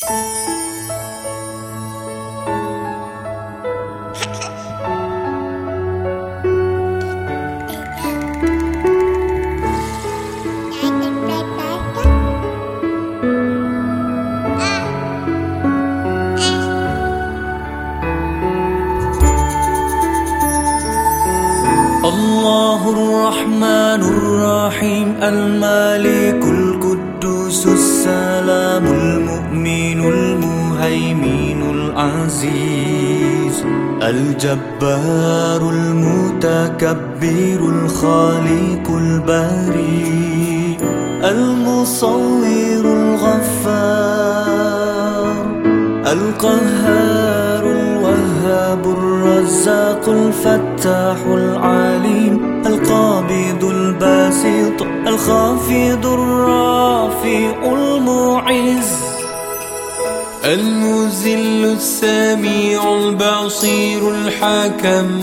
الله الرحمن الرحيم المالك القدوس السلام المؤمن المهيمن العزيز الجبار المتكبر الخالق البريء المصور الغفار القهار الوهاب الرزاق الفتاح العليم القابض الباسط الخافض الرافع المعز المذل السميع البصير الحكم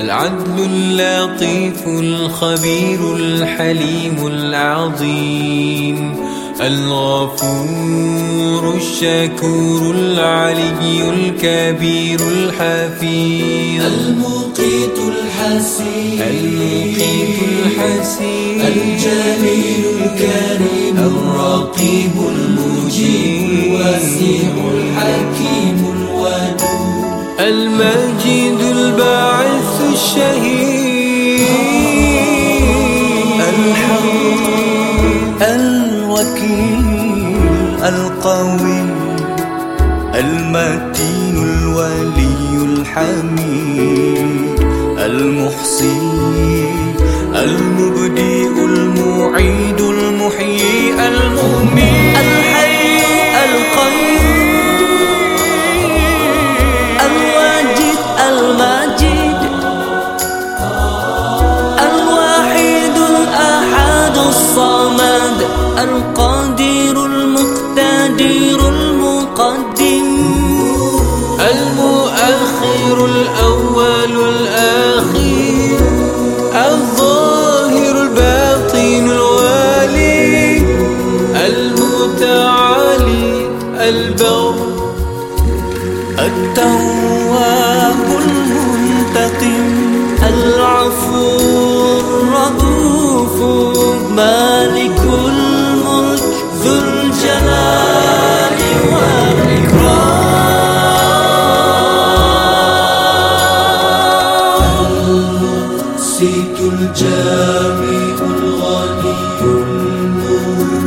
العدل اللطيف الخبير الحليم العظيم الغفور الشكور العلي الكبير الحفيظ المقيت الحسين المقيت الحسين الجليل الكريم. الواسع الحكيم الودود المجيد الباعث الشهيد. الحق الوكيل القوي المتين الولي الحميد المحصي المبدئ المعيد الصمد القادر المقتدر المقدم. المؤخر الأول الأخير الظاهر الباطن الوالي. المتعالي البر. التواب الجامع الغني المنعم